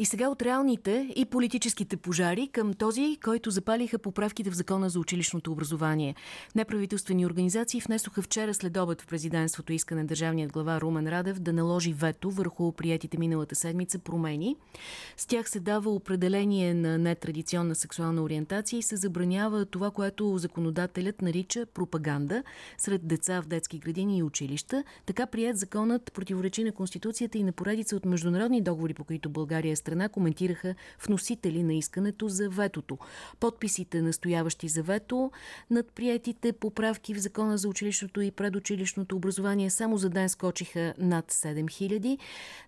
И сега от реалните и политическите пожари към този, който запалиха поправките в закона за училищното образование. Неправителствени организации внесоха вчера след обед в президентството искане държавният глава Румен Радев да наложи вето върху приятите миналата седмица промени. С тях се дава определение на нетрадиционна сексуална ориентация и се забранява това, което законодателят нарича пропаганда сред деца в детски градини и училища. Така прият законът противоречи на Конституцията и на поредица от международни договори, по които България е страна, коментираха вносители на искането за ветото. Подписите настояващи за вето над приятите поправки в закона за училищното и предучилищното образование само за ден скочиха над 7000.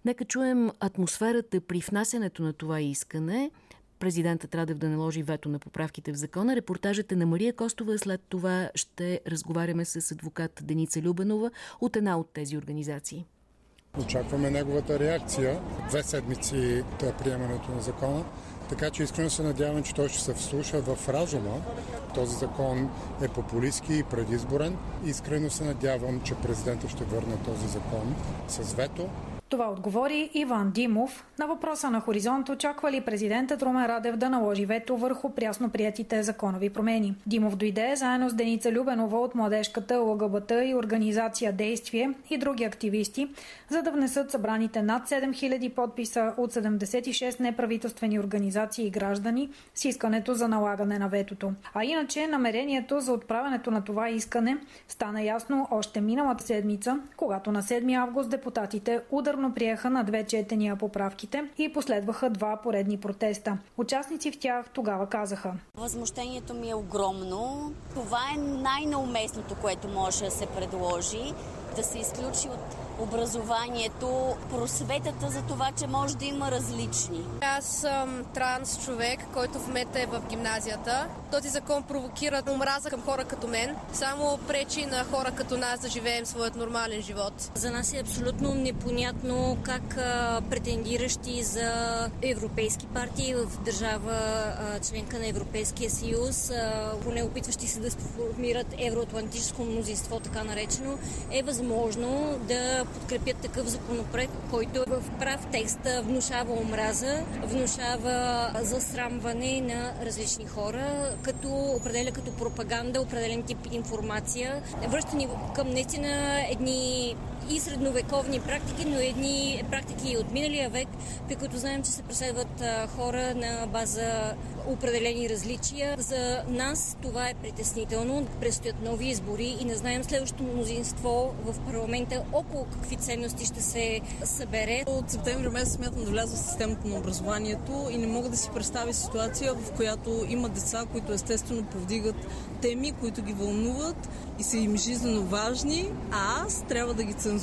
Нека чуем атмосферата при внасянето на това искане президентът Радев да наложи вето на поправките в закона. Репортажът е на Мария Костова. След това ще разговаряме с адвокат Деница Любенова от една от тези организации. Очакваме неговата реакция. Две седмици е приемането на закона. Така че искрено се надявам, че той ще се вслуша в разума. Този закон е популистски и предизборен. Искрено се надявам, че президентът ще върне този закон с вето това отговори Иван Димов. На въпроса на Хоризонт очаква ли президентът Румен Радев да наложи вето върху прясно приятите законови промени. Димов дойде заедно с Деница Любенова от младежката ЛГБТ и организация Действие и други активисти, за да внесат събраните над 7000 подписа от 76 неправителствени организации и граждани с искането за налагане на ветото. А иначе намерението за отправянето на това искане стана ясно още миналата седмица, когато на 7 август депутатите ударно повторно приеха на две четения поправките и последваха два поредни протеста. Участници в тях тогава казаха. Възмущението ми е огромно. Това е най-науместното, което може да се предложи да се изключи от образованието, просветата за това, че може да има различни. Аз съм транс човек, който в момента е в гимназията. Този закон провокира омраза към хора като мен. Само пречи на хора като нас да живеем своят нормален живот. За нас е абсолютно непонятно как претендиращи за европейски партии в държава членка на Европейския съюз, поне опитващи се да сформират евроатлантическо мнозинство, така наречено, е възможно да подкрепят такъв законопроект, който в прав текст внушава омраза, внушава засрамване на различни хора, като определя като пропаганда определен тип информация, връщани към наистина едни и средновековни практики, но едни практики от миналия век, при които знаем, че се преследват хора на база определени различия. За нас това е притеснително. Предстоят нови избори и не знаем следващото мнозинство в парламента около какви ценности ще се събере. От септември месец смятам да вляза в системата на образованието и не мога да си представя ситуация, в която има деца, които естествено повдигат теми, които ги вълнуват и са им жизненно важни, а аз трябва да ги цензурирам.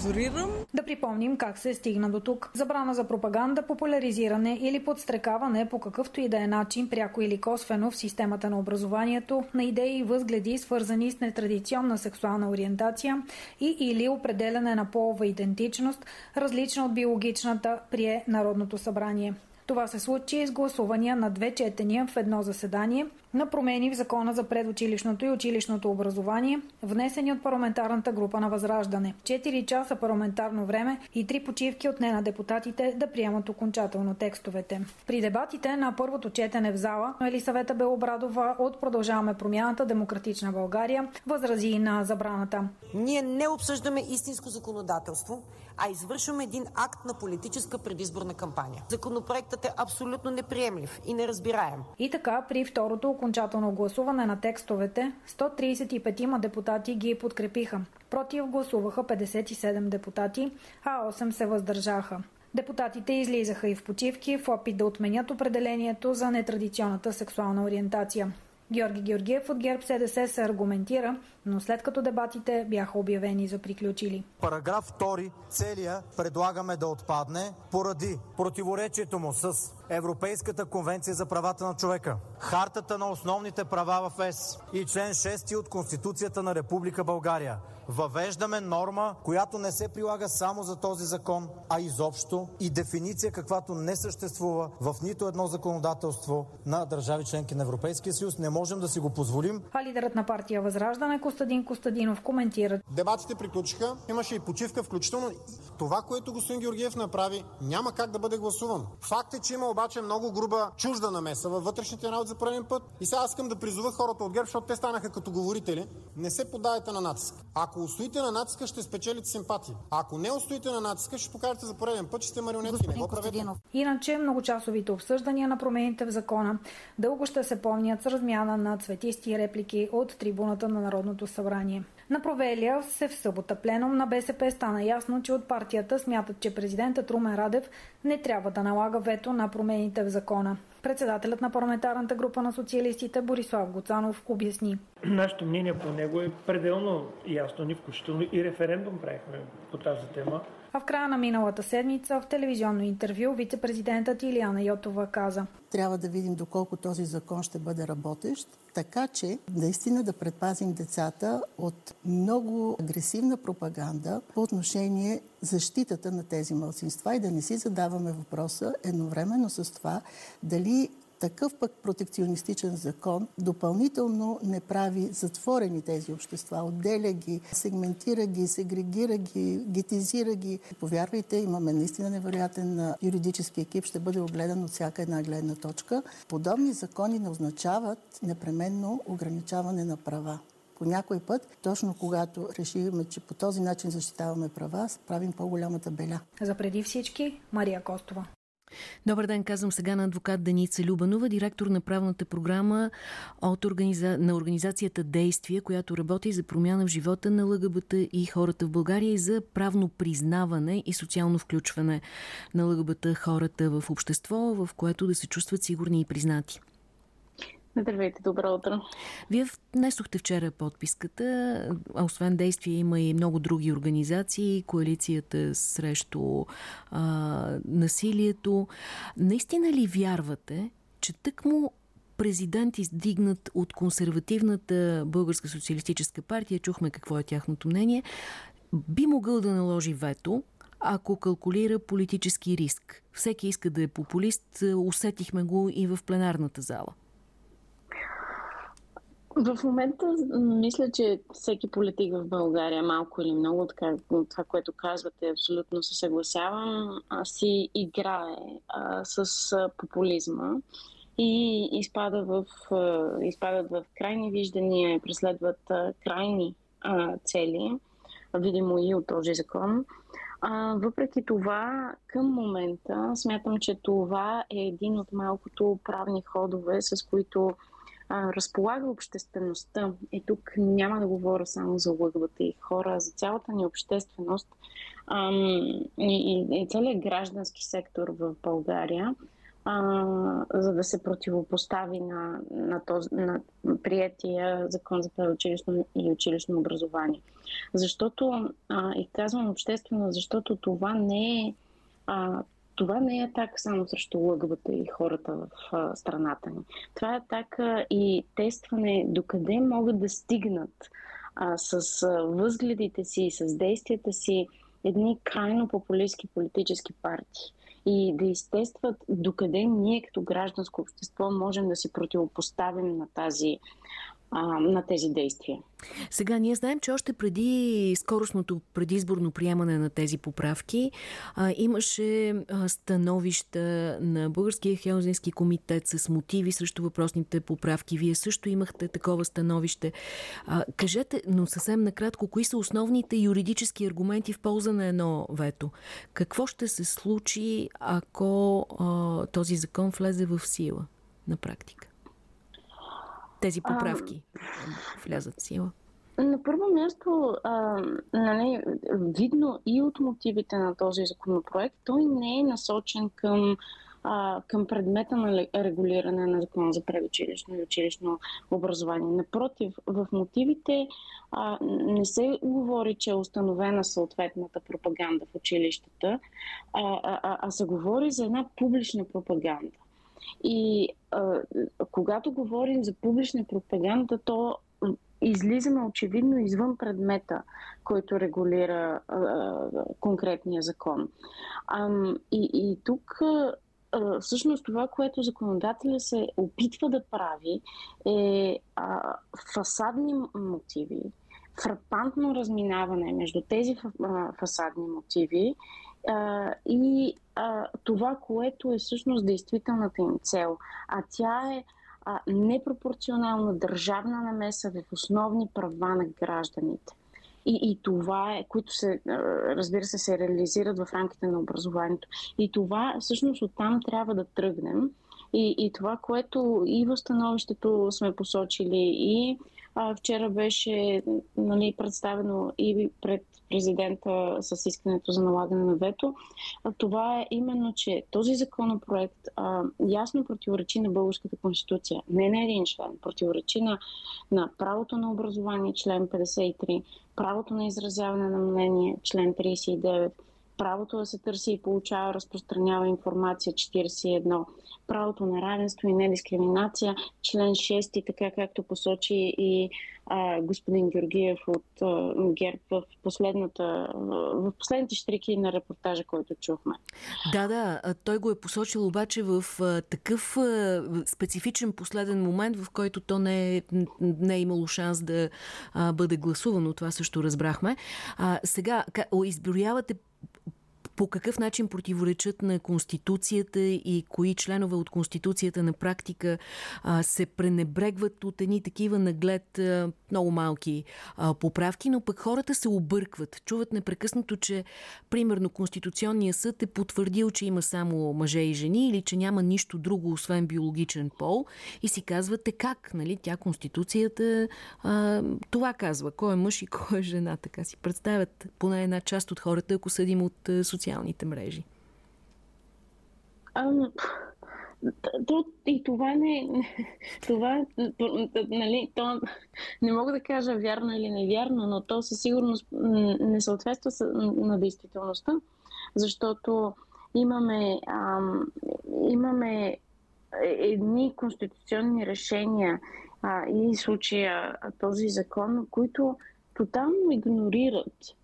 Да припомним как се стигна до тук. Забрана за пропаганда, популяризиране или подстрекаване по какъвто и да е начин, пряко или косвено в системата на образованието, на идеи и възгледи, свързани с нетрадиционна сексуална ориентация и или определяне на полова идентичност, различна от биологичната, прие Народното събрание. Това се случи с гласувания на две четения в едно заседание на промени в Закона за предучилищното и училищното образование, внесени от парламентарната група на Възраждане. 4 часа парламентарно време и три почивки от не на депутатите да приемат окончателно текстовете. При дебатите на първото четене в зала Елисавета Белобрадова от Продължаваме промяната Демократична България възрази на забраната. Ние не обсъждаме истинско законодателство, а извършваме един акт на политическа предизборна кампания. Законопроектът е абсолютно неприемлив и неразбираем. И така при второто окончателно гласуване на текстовете, 135 депутати ги подкрепиха. Против гласуваха 57 депутати, а 8 се въздържаха. Депутатите излизаха и в почивки в опит да отменят определението за нетрадиционната сексуална ориентация. Георги Георгиев от ГЕРБ СДС се аргументира, но след като дебатите бяха обявени за приключили. Параграф 2 целия предлагаме да отпадне поради противоречието му с Европейската конвенция за правата на човека, Хартата на основните права в ЕС и член 6 от Конституцията на Република България. Въвеждаме норма, която не се прилага само за този закон, а изобщо и дефиниция, каквато не съществува в нито едно законодателство на държави членки на Европейския съюз. Не можем да си го позволим. А лидерът на партия Възраждане Костадин Костадинов коментира. Дебатите приключиха, имаше и почивка, включително това, което господин Георгиев направи, няма как да бъде гласувано. Факт е, че има обаче много груба чужда намеса във вътрешните работи за първен път. И сега аз искам да призова хората от ГЕРБ, защото те станаха като говорители. Не се подавайте на натиск. Ако устоите на натиска, ще спечелите симпатии. Ако не устоите на натиска, ще покажете за пореден път, че сте марионетки. Не го правете. Иначе многочасовите обсъждания на промените в закона дълго ще се помнят с размяна на цветисти реплики от трибуната на Народното събрание. На провелия се в събота пленум на БСП стана ясно, че от партията смятат, че президентът Румен Радев не трябва да налага вето на промените в закона. Председателят на парламентарната група на социалистите Борислав Гоцанов обясни. Нашето мнение по него е пределно ясно, ни включително и референдум правихме по тази тема. А в края на миналата седмица в телевизионно интервю вице-президентът Илияна Йотова каза. Трябва да видим доколко този закон ще бъде работещ, така че наистина да предпазим децата от много агресивна пропаганда по отношение защитата на тези мълцинства и да не си задаваме въпроса едновременно с това дали такъв пък протекционистичен закон допълнително не прави затворени тези общества, отделя ги, сегментира ги, сегрегира ги, гетизира ги. Повярвайте, имаме наистина невероятен юридически екип, ще бъде огледан от всяка една гледна точка. Подобни закони не означават непременно ограничаване на права по някой път, точно когато решиме, че по този начин защитаваме права, правим по-голямата беля. За преди всички, Мария Костова. Добър ден, казвам сега на адвокат Деница Любанова, директор на правната програма от организа... на организацията Действия, която работи за промяна в живота на ЛГБТ и хората в България и за правно признаване и социално включване на ЛГБТ хората в общество, в което да се чувстват сигурни и признати. Здравейте, добро утро. Вие внесохте вчера подписката, а освен действия има и много други организации, коалицията срещу а, насилието. Наистина ли вярвате, че тъкмо президент издигнат от консервативната Българска социалистическа партия, чухме какво е тяхното мнение, би могъл да наложи вето, ако калкулира политически риск. Всеки иска да е популист, усетихме го и в пленарната зала. В момента мисля, че всеки политик в България, малко или много, така, това, което казвате, абсолютно се съгласявам, си играе а, с популизма и изпада в, а, изпадат в крайни виждания преследват а, крайни а, цели, видимо и от този закон. А, въпреки това, към момента смятам, че това е един от малкото правни ходове, с които а, разполага обществеността. И тук няма да говоря само за лъгвата и хора, за цялата ни общественост а, и, и целият граждански сектор в България, а, за да се противопостави на, на, този, на приятия закон за предучилищно и училищно образование. Защото, а, и казвам обществено, защото това не е а, това не е атака само срещу лъгвата и хората в а, страната ни. Това е атака и тестване докъде могат да стигнат а, с а, възгледите си, с действията си едни крайно популистски политически партии и да изтестват докъде ние като гражданско общество можем да си противопоставим на тази на тези действия. Сега ние знаем, че още преди скоростното предизборно приемане на тези поправки а, имаше становища на Българския Хелзински комитет с мотиви срещу въпросните поправки. Вие също имахте такова становище. А, кажете, но съвсем накратко, кои са основните юридически аргументи в полза на едно вето? Какво ще се случи, ако а, този закон влезе в сила на практика? Тези поправки а, влязат в сила? На първо място, а, нали, видно и от мотивите на този законопроект, той не е насочен към а, към предмета на регулиране на закона за предучилищно и училищно образование. Напротив, в мотивите а, не се говори, че е установена съответната пропаганда в училищата, а, а, а се говори за една публична пропаганда. И а, когато говорим за публична пропаганда, то излизаме очевидно извън предмета, който регулира а, конкретния закон. А, и, и тук всъщност това, което законодателя се опитва да прави е а, фасадни мотиви, фрапантно разминаване между тези фасадни мотиви а, и а, това, което е всъщност действителната им цел. А тя е а, непропорционална държавна намеса в основни права на гражданите. И, и това е, които се, разбира се, се реализират в рамките на образованието. И това, всъщност, оттам трябва да тръгнем. И, и това, което и в становището сме посочили, и а, вчера беше нали, представено и пред президента с искането за налагане на вето, това е именно, че този законопроект а, ясно противоречи на българската конституция. Не на един член, противоречи на, на правото на образование, член 53, правото на изразяване на мнение, член 39, правото да се търси и получава, разпространява информация 41, правото на равенство и недискриминация, член 6, така както посочи и а, господин Георгиев от а, ГЕРБ в, последната, в последните штрики на репортажа, който чухме. Да, да, той го е посочил обаче в а, такъв а, специфичен последен момент, в който то не е, не е имало шанс да а, бъде гласувано. Това също разбрахме. А, сега, изброявате по какъв начин противоречат на Конституцията и кои членове от Конституцията на практика а, се пренебрегват от едни такива наглед а, много малки а, поправки, но пък хората се объркват. Чуват непрекъснато, че примерно Конституционния съд е потвърдил, че има само мъже и жени или че няма нищо друго, освен биологичен пол и си казвате как, нали? Тя Конституцията а, това казва. Кой е мъж и кой е жена. Така си представят поне една част от хората, ако съдим от социалната социалните мрежи? А, то, и това не, това, нали, то, не мога да кажа вярно или невярно, но то със сигурност не съответства на действителността, защото имаме, ам, имаме едни конституционни решения а, и случая този закон, които тотално игнорират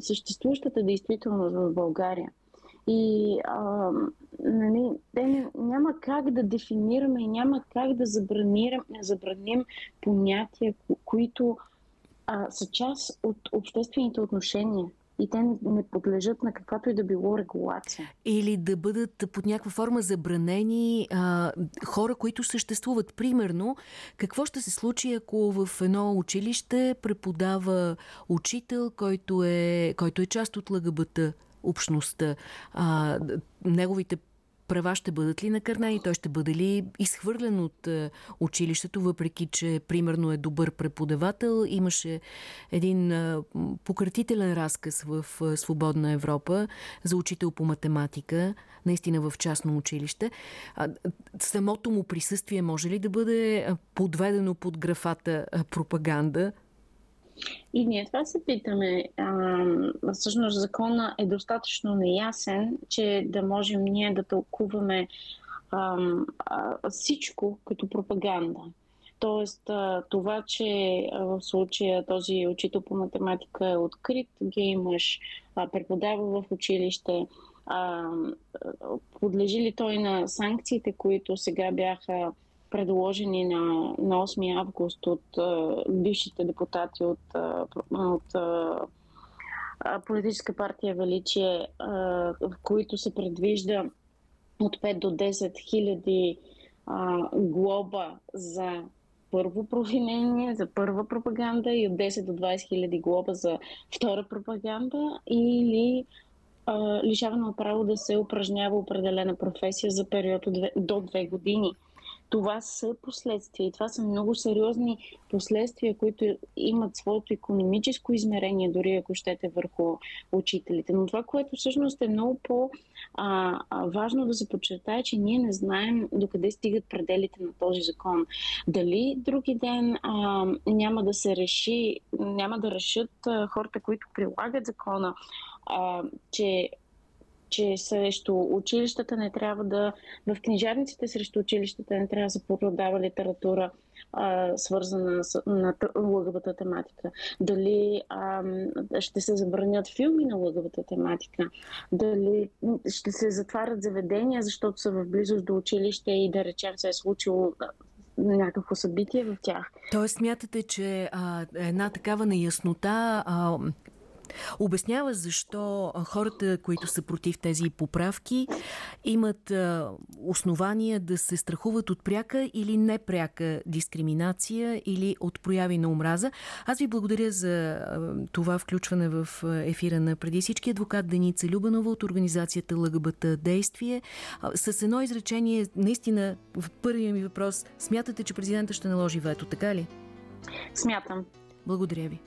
съществуващата действителност в България. И а, нали, няма как да дефинираме и няма как да забраним, забраним понятия, които а, са част от обществените отношения и те не, подлежат на каквато и да било регулация. Или да бъдат под някаква форма забранени а, хора, които съществуват. Примерно, какво ще се случи, ако в едно училище преподава учител, който е, който е част от ЛГБТ общността? А, неговите права ще бъдат ли накърнени? Той ще бъде ли изхвърлен от е, училището, въпреки че примерно е добър преподавател? Имаше един е, пократителен разказ в е, Свободна Европа за учител по математика, наистина в частно училище. Самото му присъствие може ли да бъде подведено под графата пропаганда? И ние това се питаме. А, всъщност закона е достатъчно неясен, че да можем ние да тълкуваме а, а, всичко като пропаганда. Тоест, това, че в случая този учител по математика е открит мъж, а, преподава в училище, подлежи ли той на санкциите, които сега бяха предложени на, на 8 август от а, бившите депутати от, а, от а, политическа партия Величие, а, в които се предвижда от 5 до 10 хиляди глоба за първо провинение, за първа пропаганда и от 10 до 20 хиляди глоба за втора пропаганда или лишаване от право да се упражнява определена професия за период от 2, до 2 години. Това са последствия и това са много сериозни последствия, които имат своето економическо измерение, дори ако щете върху учителите. Но това, което всъщност е много по-важно да се подчертае, че ние не знаем докъде стигат пределите на този закон. Дали други ден а, няма да се реши, няма да решат а, хората, които прилагат закона, а, че че срещу училищата не трябва да, в книжарниците срещу училищата не трябва да се продава литература, а, свързана с на лъгавата тематика. Дали а, ще се забранят филми на лъгавата тематика. Дали ще се затварят заведения, защото са в близост до училище и да речем се е случило някакво събитие в тях. Тоест смятате, че а, една такава неяснота а, Обяснява защо хората, които са против тези поправки, имат основания да се страхуват от пряка или непряка дискриминация или от прояви на омраза. Аз ви благодаря за това включване в ефира на преди всички адвокат Деница Любанова от организацията ЛГБТ Действие. С едно изречение, наистина, в първия ми въпрос, смятате, че президента ще наложи вето, така ли? Смятам. Благодаря ви.